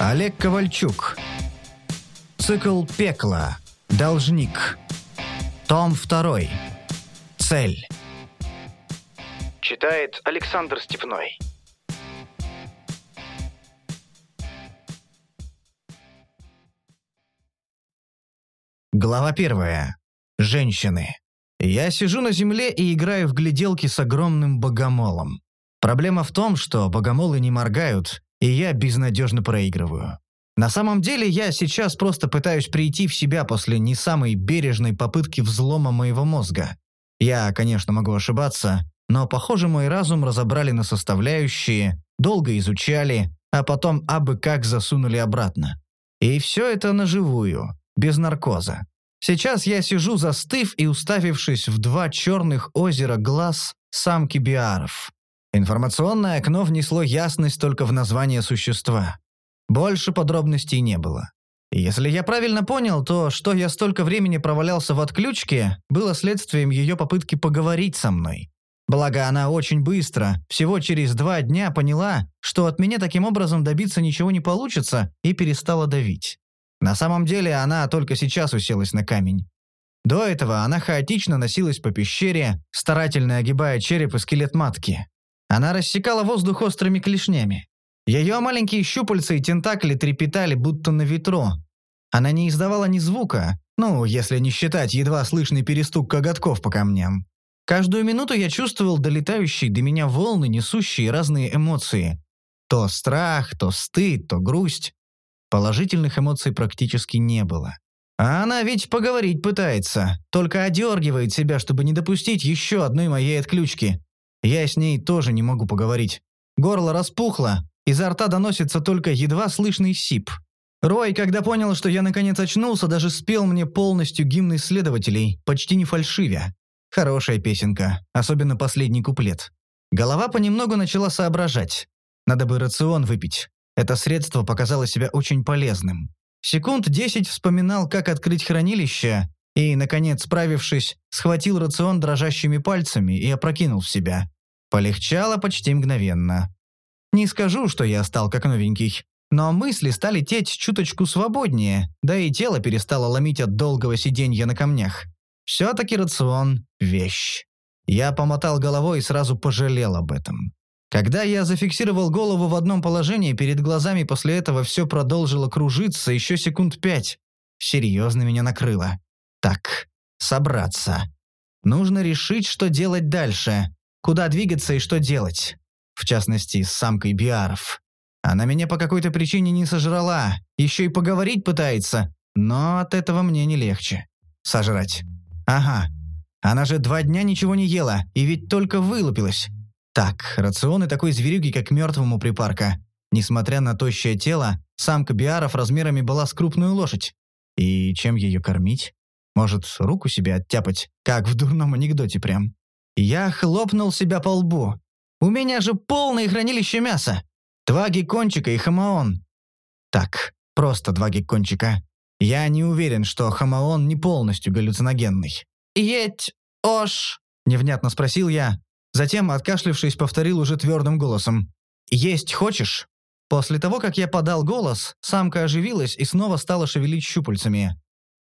Олег Ковальчук. Цикл «Пекло». Должник. Том 2. Цель. Читает Александр Степной. Глава первая. Женщины. Я сижу на земле и играю в гляделки с огромным богомолом. Проблема в том, что богомолы не моргают, и я безнадежно проигрываю. На самом деле я сейчас просто пытаюсь прийти в себя после не самой бережной попытки взлома моего мозга. Я, конечно, могу ошибаться, но, похоже, мой разум разобрали на составляющие, долго изучали, а потом абы как засунули обратно. И все это наживую, без наркоза. Сейчас я сижу застыв и уставившись в два черных озера глаз самки биаров. Информационное окно внесло ясность только в название существа. Больше подробностей не было. Если я правильно понял, то, что я столько времени провалялся в отключке, было следствием ее попытки поговорить со мной. Благо, она очень быстро, всего через два дня поняла, что от меня таким образом добиться ничего не получится, и перестала давить. На самом деле, она только сейчас уселась на камень. До этого она хаотично носилась по пещере, старательно огибая череп и скелет матки. Она рассекала воздух острыми клешнями. Ее маленькие щупальца и тентакли трепетали, будто на ветру. Она не издавала ни звука, ну, если не считать едва слышный перестук коготков по камням. Каждую минуту я чувствовал долетающие до меня волны, несущие разные эмоции. То страх, то стыд, то грусть. Положительных эмоций практически не было. А она ведь поговорить пытается, только одергивает себя, чтобы не допустить еще одной моей отключки. Я с ней тоже не могу поговорить. Горло распухло, Изо рта доносится только едва слышный сип. Рой, когда понял, что я наконец очнулся, даже спел мне полностью гимн исследователей, почти не фальшивя. Хорошая песенка, особенно последний куплет. Голова понемногу начала соображать. Надо бы рацион выпить. Это средство показало себя очень полезным. Секунд десять вспоминал, как открыть хранилище, и, наконец, справившись, схватил рацион дрожащими пальцами и опрокинул в себя. Полегчало почти мгновенно. Не скажу, что я стал как новенький, но мысли стали теть чуточку свободнее, да и тело перестало ломить от долгого сиденья на камнях. Все-таки рацион – вещь. Я помотал головой и сразу пожалел об этом. Когда я зафиксировал голову в одном положении, перед глазами после этого все продолжило кружиться еще секунд пять. Серьезно меня накрыло. Так, собраться. Нужно решить, что делать дальше. Куда двигаться и что делать в частности, с самкой Биаров. Она меня по какой-то причине не сожрала, еще и поговорить пытается, но от этого мне не легче. Сожрать. Ага. Она же два дня ничего не ела, и ведь только вылупилась. Так, рационы такой зверюги, как мертвому припарка. Несмотря на тощее тело, самка Биаров размерами была с крупную лошадь. И чем ее кормить? Может, руку себе оттяпать, как в дурном анекдоте прям. Я хлопнул себя по лбу. У меня же полное хранилище мяса. Два геккончика и хамаон. Так, просто два геккончика. Я не уверен, что хамаон не полностью галлюциногенный. «Еть, ош?» – невнятно спросил я. Затем, откашлившись, повторил уже твердым голосом. «Есть хочешь?» После того, как я подал голос, самка оживилась и снова стала шевелить щупальцами.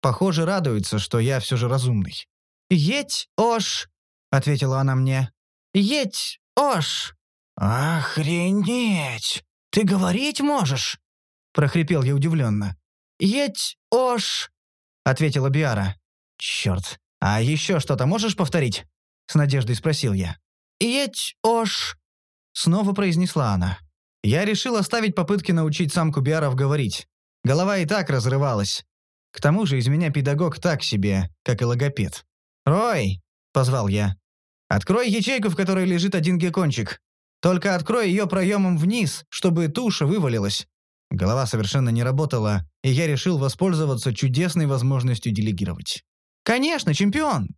Похоже, радуется, что я все же разумный. «Еть, ош!» — ответила она мне. «Еть, Ош!» «Охренеть! Ты говорить можешь?» — прохрипел я удивленно. «Еть, Ош!» — ответила Биара. «Черт, а еще что-то можешь повторить?» — с надеждой спросил я. «Еть, Ош!» — снова произнесла она. Я решил оставить попытки научить самку Биаров говорить. Голова и так разрывалась. К тому же из меня педагог так себе, как и логопед. «Рой!» — позвал я. Открой ячейку, в которой лежит один геккончик. Только открой ее проемом вниз, чтобы туша вывалилась». Голова совершенно не работала, и я решил воспользоваться чудесной возможностью делегировать. «Конечно, чемпион!»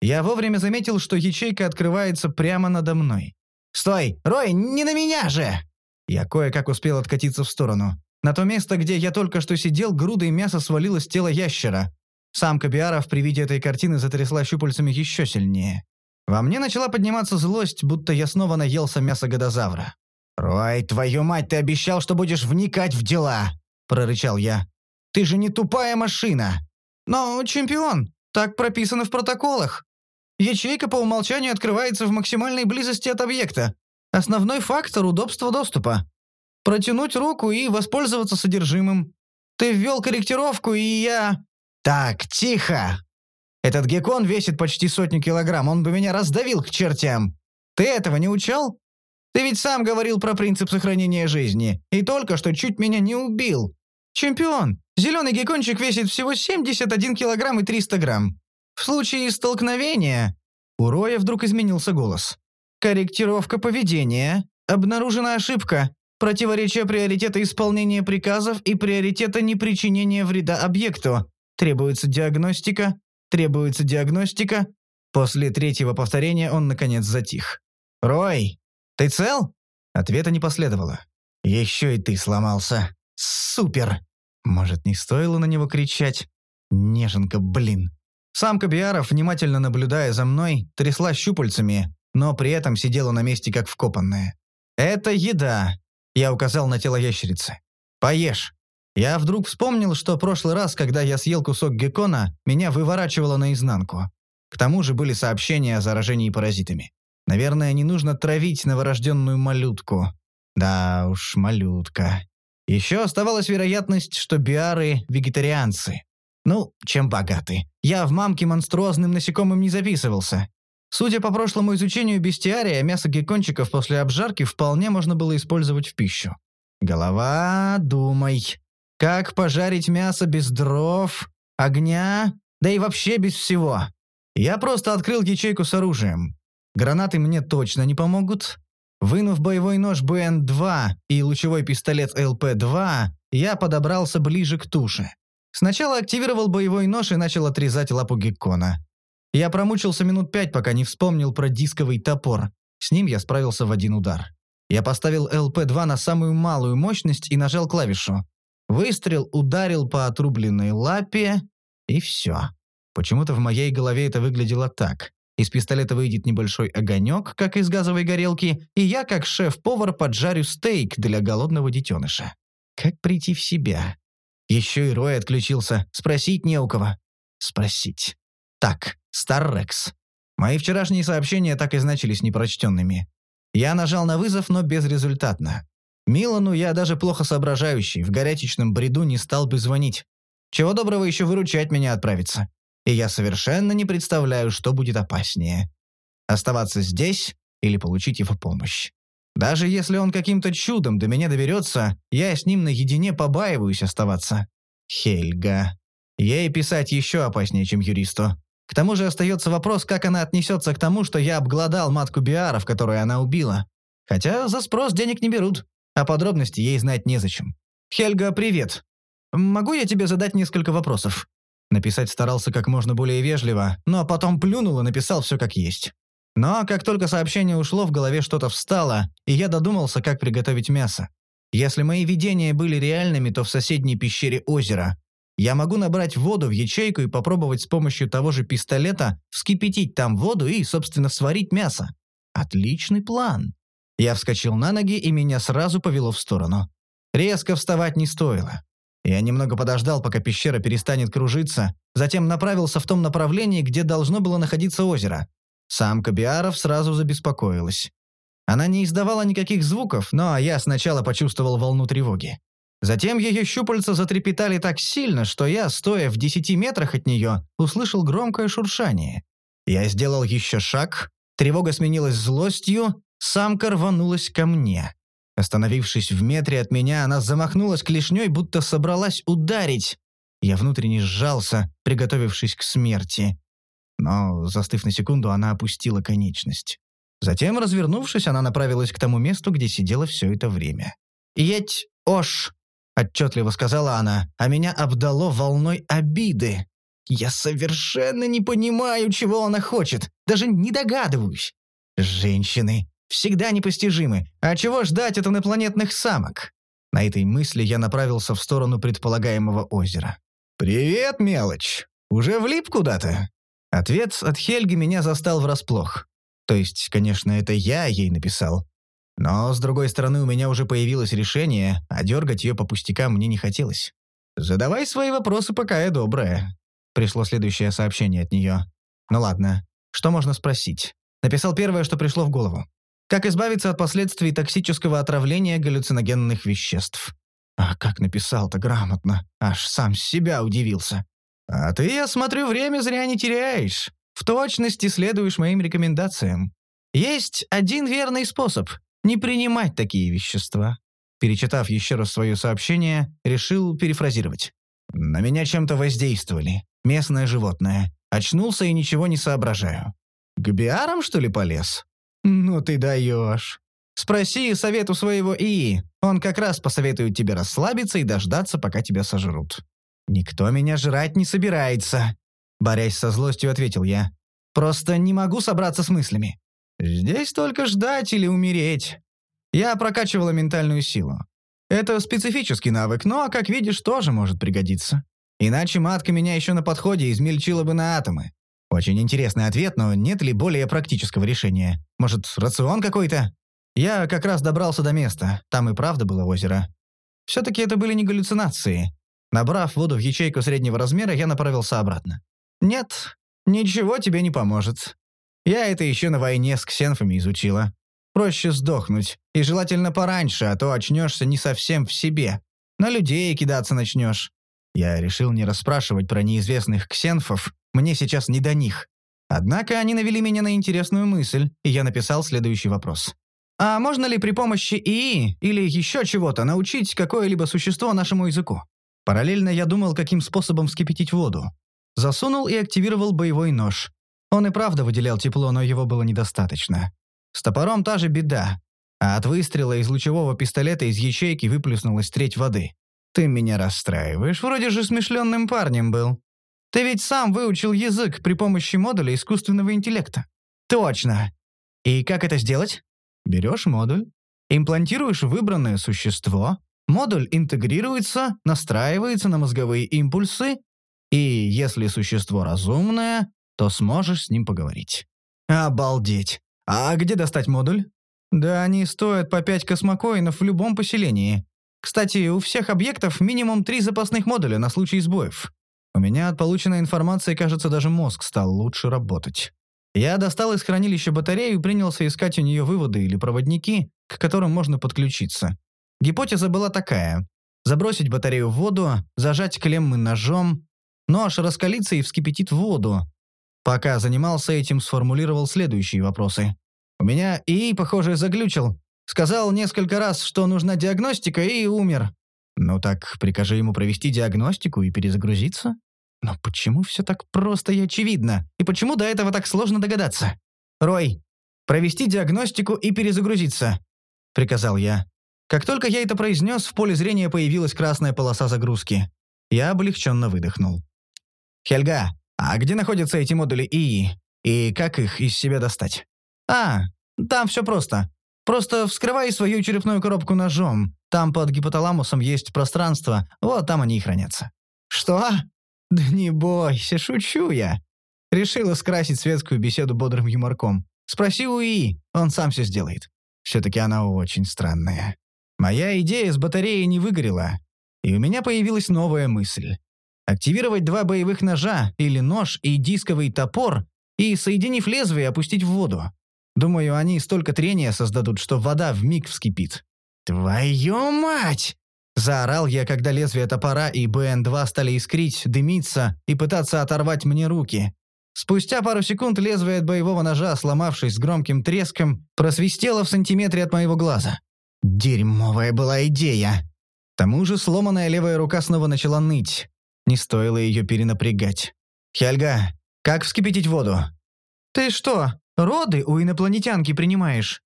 Я вовремя заметил, что ячейка открывается прямо надо мной. «Стой! Рой, не на меня же!» Я кое-как успел откатиться в сторону. На то место, где я только что сидел, грудой мяса свалилось тело ящера. Самка Биаров при виде этой картины затрясла щупальцами еще сильнее. Во мне начала подниматься злость, будто я снова наелся мяса годозавра. «Рой, твою мать, ты обещал, что будешь вникать в дела!» прорычал я. «Ты же не тупая машина!» «Но, чемпион, так прописано в протоколах. Ячейка по умолчанию открывается в максимальной близости от объекта. Основной фактор – удобство доступа. Протянуть руку и воспользоваться содержимым. Ты ввел корректировку, и я...» «Так, тихо! Этот геккон весит почти сотню килограмм, он бы меня раздавил к чертям. Ты этого не учел? Ты ведь сам говорил про принцип сохранения жизни, и только что чуть меня не убил. Чемпион, зеленый геккончик весит всего 71 килограмм и 300 грамм. В случае столкновения...» У Роя вдруг изменился голос. «Корректировка поведения. Обнаружена ошибка. Противоречие приоритета исполнения приказов и приоритета непричинения вреда объекту. Требуется диагностика. Требуется диагностика». После третьего повторения он, наконец, затих. «Рой, ты цел?» Ответа не последовало. «Еще и ты сломался. Супер!» Может, не стоило на него кричать? Неженка, блин. Самка Биаров, внимательно наблюдая за мной, трясла щупальцами, но при этом сидела на месте как вкопанная. «Это еда», — я указал на тело ящерицы. «Поешь». Я вдруг вспомнил, что прошлый раз, когда я съел кусок геккона, меня выворачивало наизнанку. К тому же были сообщения о заражении паразитами. Наверное, не нужно травить новорожденную малютку. Да уж, малютка. Еще оставалась вероятность, что биары – вегетарианцы. Ну, чем богаты. Я в мамке монструозным насекомым не записывался. Судя по прошлому изучению бестиария, мясо геккончиков после обжарки вполне можно было использовать в пищу. Голова, думай. Как пожарить мясо без дров, огня, да и вообще без всего? Я просто открыл ячейку с оружием. Гранаты мне точно не помогут. Вынув боевой нож БН-2 и лучевой пистолет ЛП-2, я подобрался ближе к туше. Сначала активировал боевой нож и начал отрезать лапу геккона. Я промучился минут пять, пока не вспомнил про дисковый топор. С ним я справился в один удар. Я поставил ЛП-2 на самую малую мощность и нажал клавишу. Выстрел ударил по отрубленной лапе, и все. Почему-то в моей голове это выглядело так. Из пистолета выйдет небольшой огонек, как из газовой горелки, и я, как шеф-повар, поджарю стейк для голодного детеныша. Как прийти в себя? Еще и Рой отключился. Спросить не у кого. Спросить. Так, Старрекс. Мои вчерашние сообщения так и значились непрочтенными. Я нажал на вызов, но безрезультатно. Милану я даже плохо соображающий, в горячечном бреду не стал бы звонить. Чего доброго еще выручать меня отправиться. И я совершенно не представляю, что будет опаснее. Оставаться здесь или получить его помощь. Даже если он каким-то чудом до меня доберется, я с ним наедине побаиваюсь оставаться. Хельга. Ей писать еще опаснее, чем юристу. К тому же остается вопрос, как она отнесется к тому, что я обглодал матку Биаров, которую она убила. Хотя за спрос денег не берут, а подробности ей знать незачем. «Хельга, привет. Могу я тебе задать несколько вопросов?» Написать старался как можно более вежливо, но потом плюнул и написал все как есть. Но как только сообщение ушло, в голове что-то встало, и я додумался, как приготовить мясо. Если мои видения были реальными, то в соседней пещере озера. Я могу набрать воду в ячейку и попробовать с помощью того же пистолета вскипятить там воду и, собственно, сварить мясо. Отличный план. Я вскочил на ноги, и меня сразу повело в сторону. Резко вставать не стоило. Я немного подождал, пока пещера перестанет кружиться, затем направился в том направлении, где должно было находиться озеро. Самка Биаров сразу забеспокоилась. Она не издавала никаких звуков, но я сначала почувствовал волну тревоги. Затем ее щупальца затрепетали так сильно, что я, стоя в десяти метрах от нее, услышал громкое шуршание. Я сделал еще шаг, тревога сменилась злостью, самка рванулась ко мне. Остановившись в метре от меня, она замахнулась клешней, будто собралась ударить. Я внутренне сжался, приготовившись к смерти но, застыв на секунду, она опустила конечность. Затем, развернувшись, она направилась к тому месту, где сидела все это время. «Едь, Ош!» — отчетливо сказала она, а меня обдало волной обиды. «Я совершенно не понимаю, чего она хочет, даже не догадываюсь. Женщины всегда непостижимы, а чего ждать от инопланетных самок?» На этой мысли я направился в сторону предполагаемого озера. «Привет, мелочь! Уже влип куда-то?» Ответ от Хельги меня застал врасплох. То есть, конечно, это я ей написал. Но, с другой стороны, у меня уже появилось решение, а дергать ее по пустякам мне не хотелось. «Задавай свои вопросы, пока я добрая». Пришло следующее сообщение от нее. «Ну ладно, что можно спросить?» Написал первое, что пришло в голову. «Как избавиться от последствий токсического отравления галлюциногенных веществ?» А как написал-то грамотно. Аж сам себя удивился. «А ты, я смотрю, время зря не теряешь. В точности следуешь моим рекомендациям. Есть один верный способ – не принимать такие вещества». Перечитав еще раз свое сообщение, решил перефразировать. «На меня чем-то воздействовали. Местное животное. Очнулся и ничего не соображаю. К биарам, что ли, полез? Ну ты даешь. Спроси совет у своего ИИ. Он как раз посоветует тебе расслабиться и дождаться, пока тебя сожрут. Никто меня жрать не собирается. Борясь со злостью, ответил я. Просто не могу собраться с мыслями. Здесь только ждать или умереть. Я прокачивала ментальную силу. Это специфический навык, но, как видишь, тоже может пригодиться. Иначе матка меня еще на подходе измельчила бы на атомы. Очень интересный ответ, но нет ли более практического решения? Может, рацион какой-то? Я как раз добрался до места. Там и правда было озеро. Все-таки это были не галлюцинации. Набрав воду в ячейку среднего размера, я направился обратно. Нет, ничего тебе не поможет. Я это еще на войне с ксенфами изучила. Проще сдохнуть. И желательно пораньше, а то очнешься не совсем в себе. На людей кидаться начнешь. Я решил не расспрашивать про неизвестных ксенфов, мне сейчас не до них. Однако они навели меня на интересную мысль, и я написал следующий вопрос. А можно ли при помощи ИИ или еще чего-то научить какое-либо существо нашему языку? Параллельно я думал, каким способом вскипятить воду. Засунул и активировал боевой нож. Он и правда выделял тепло, но его было недостаточно. С топором та же беда. А от выстрела из лучевого пистолета из ячейки выплеснулась треть воды. Ты меня расстраиваешь, вроде же смышленным парнем был. Ты ведь сам выучил язык при помощи модуля искусственного интеллекта. Точно. И как это сделать? Берешь модуль, имплантируешь выбранное существо, модуль интегрируется, настраивается на мозговые импульсы, и если существо разумное, то сможешь с ним поговорить. Обалдеть. А где достать модуль? Да они стоят по 5 космокоинов в любом поселении. Кстати, у всех объектов минимум три запасных модуля на случай сбоев. У меня от полученной информации, кажется, даже мозг стал лучше работать. Я достал из хранилища батарею и принялся искать у нее выводы или проводники, к которым можно подключиться. Гипотеза была такая. Забросить батарею в воду, зажать клеммы ножом, нож раскалится и вскипятит воду. Пока занимался этим, сформулировал следующие вопросы. У меня ИИ, похоже, заглючил. Сказал несколько раз, что нужна диагностика, и умер. Ну так прикажи ему провести диагностику и перезагрузиться. Но почему все так просто и очевидно? И почему до этого так сложно догадаться? Рой, провести диагностику и перезагрузиться, приказал я. Как только я это произнес, в поле зрения появилась красная полоса загрузки. Я облегченно выдохнул. «Хельга, а где находятся эти модули ИИ? И как их из себя достать?» «А, там все просто. Просто вскрывай свою черепную коробку ножом. Там под гипоталамусом есть пространство, вот там они и хранятся». «Что?» «Да не бойся, шучу я». Решила скрасить светскую беседу бодрым юморком. «Спроси у ИИ, он сам все сделает». Все-таки она очень странная. Моя идея с батареей не выгорела, и у меня появилась новая мысль. Активировать два боевых ножа или нож и дисковый топор и, соединив лезвие, опустить в воду. Думаю, они столько трения создадут, что вода вмиг вскипит. «Твою мать!» Заорал я, когда лезвие топора и БН-2 стали искрить, дымиться и пытаться оторвать мне руки. Спустя пару секунд лезвие от боевого ножа, сломавшись с громким треском, просвистело в сантиметре от моего глаза. Дерьмовая была идея. К тому же сломанная левая рука снова начала ныть. Не стоило ее перенапрягать. «Хельга, как вскипятить воду?» «Ты что, Роды у инопланетянки принимаешь?»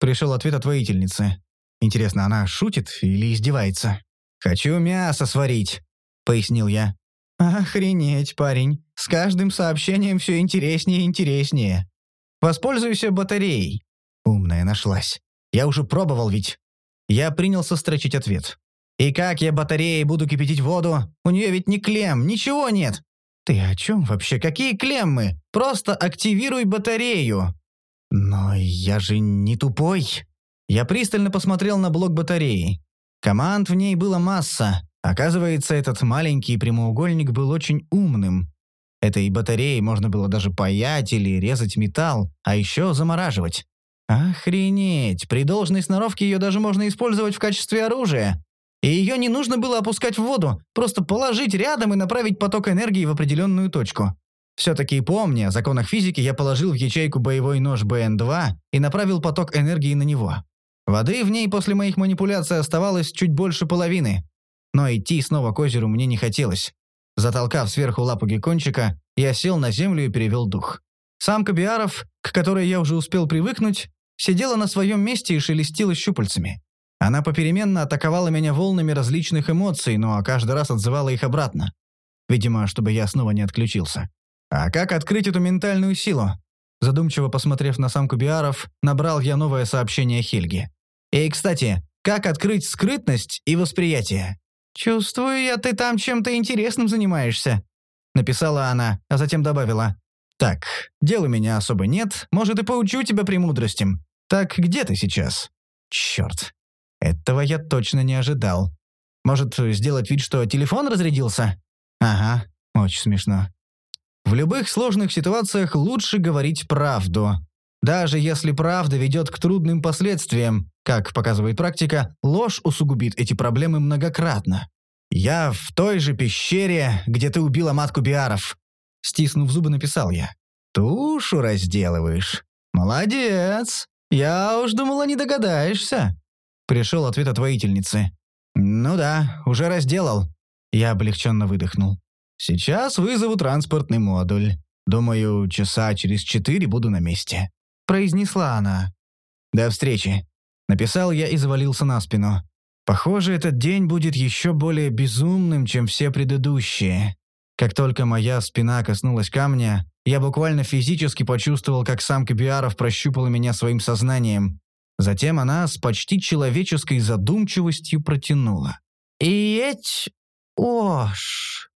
Пришел ответ от воительницы. Интересно, она шутит или издевается? «Хочу мясо сварить», — пояснил я. «Охренеть, парень. С каждым сообщением все интереснее и интереснее. Воспользуйся батареей». Умная нашлась. Я уже пробовал ведь. Я принялся строчить ответ. «И как я батареей буду кипятить воду? У нее ведь ни клем, ничего нет. «Ты о чем вообще? Какие клеммы? Просто активируй батарею!» «Но я же не тупой!» Я пристально посмотрел на блок батареи. Команд в ней было масса. Оказывается, этот маленький прямоугольник был очень умным. Этой батареей можно было даже паять или резать металл, а еще замораживать. Охренеть, при должной сноровке ее даже можно использовать в качестве оружия. И ее не нужно было опускать в воду, просто положить рядом и направить поток энергии в определенную точку. Все-таки помня о законах физики, я положил в ячейку боевой нож БН-2 и направил поток энергии на него. Воды в ней после моих манипуляций оставалось чуть больше половины. Но идти снова к озеру мне не хотелось. Затолкав сверху лапу геккончика, я сел на землю и перевел дух. Самка Биаров, к которой я уже успел привыкнуть, сидела на своем месте и шелестила щупальцами. Она попеременно атаковала меня волнами различных эмоций, но каждый раз отзывала их обратно. Видимо, чтобы я снова не отключился. А как открыть эту ментальную силу? Задумчиво посмотрев на самку Биаров, набрал я новое сообщение Хельги. И, кстати, как открыть скрытность и восприятие? «Чувствую я, ты там чем-то интересным занимаешься», — написала она, а затем добавила. «Так, дел у меня особо нет, может, и поучу тебя премудростям. Так где ты сейчас?» «Черт, этого я точно не ожидал. Может, сделать вид, что телефон разрядился?» «Ага, очень смешно. В любых сложных ситуациях лучше говорить правду. Даже если правда ведет к трудным последствиям, как показывает практика, ложь усугубит эти проблемы многократно. «Я в той же пещере, где ты убила матку Биаров», — стиснув зубы, написал я. «Тушу разделываешь. Молодец. Я уж думала, не догадаешься». Пришел ответ от воительницы. «Ну да, уже разделал». Я облегченно выдохнул. «Сейчас вызову транспортный модуль. Думаю, часа через четыре буду на месте» произнесла она. «До встречи», — написал я и завалился на спину. Похоже, этот день будет еще более безумным, чем все предыдущие. Как только моя спина коснулась камня, я буквально физически почувствовал, как самка Биаров прощупала меня своим сознанием. Затем она с почти человеческой задумчивостью протянула. «И эть... Ош...»